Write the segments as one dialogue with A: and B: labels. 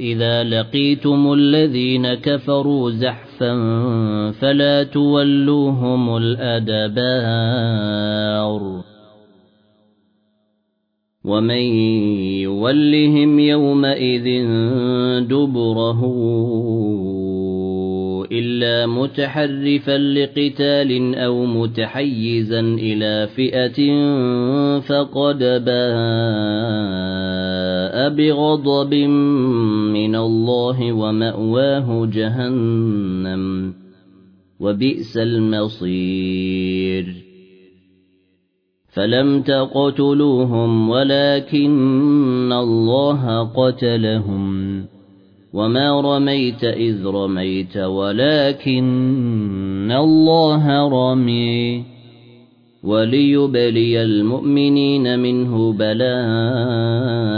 A: إذا لقيتم الذين كفروا زحفا فلا تولوهم الأدبار. ومن يولهم يومئذ دبره إلا متحرفا لقتال أو متحيزا إلى فئة فقد بغضب من الله ومأواه جهنم وبئس المصير. فلم تقتلوهم ولكن الله قتلهم. وما رميت إذ رميت ولكن الله رمي. وليبلي المؤمنين منه بلاء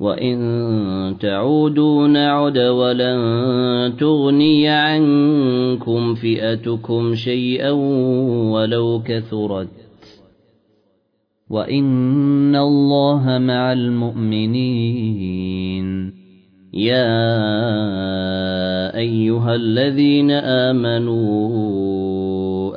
A: وإن تعودوا نعد ولن تغني عنكم فئتكم شيئا ولو كثرت وإن الله مع المؤمنين يا أيها الذين آمنوا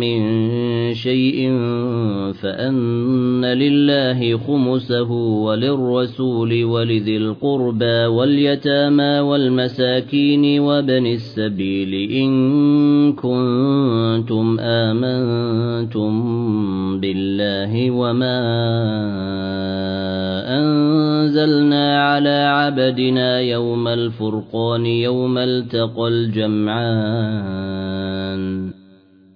A: من شيء فأن لله خمسه وللرسول ولذي القربى واليتامى والمساكين وبن السبيل إن كنتم آمنتم بالله وما أنزلنا على عبدنا يوم الفرقان يوم التقى الجمعان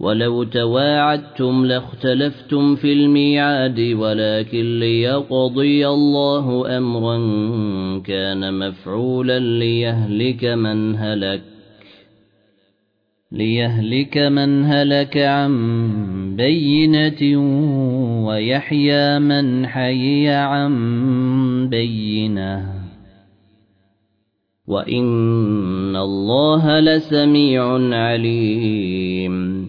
A: ولو تواعدتم لاختلفتم في الميعاد ولكن ليقضي الله أمرا كان مفعولا ليهلك من هلك ليهلك من هلك عن بينة ويحيى من حي عن بينة. وَإِنَّ اللَّهَ لَسَمِيعٌ عَلِيمٌ.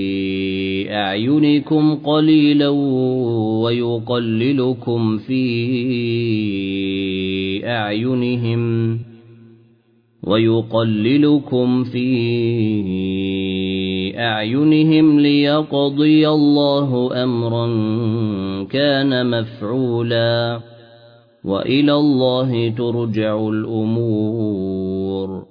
A: أَعْيُنِكُمْ قَلِيلًا وَيُقَلِّلُكُمْ فِي أَعْيُنِهِمْ وَيُقَلِّلُكُمْ فِي أَعْيُنِهِمْ لِيَقْضِيَ اللَّهُ أَمْرًا كَانَ مَفْعُولًا وَإِلَى اللَّهِ تُرْجَعُ الْأُمُورُ.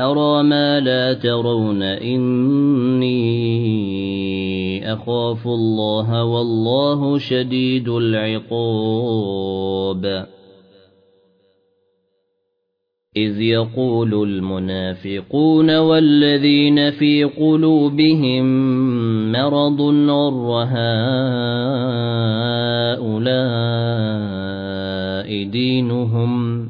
A: أرى ما لا ترون إني أخاف الله والله شديد العقاب. إذ يقول المنافقون والذين في قلوبهم مرض غر هؤلاء دينهم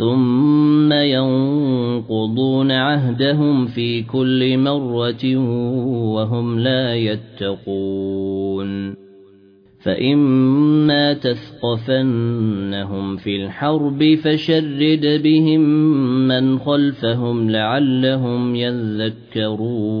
A: ثم ينقضون عهدهم في كل مرة وهم لا يتقون فإما تثقفنهم في الحرب فشرد بهم من خلفهم لعلهم يذكرون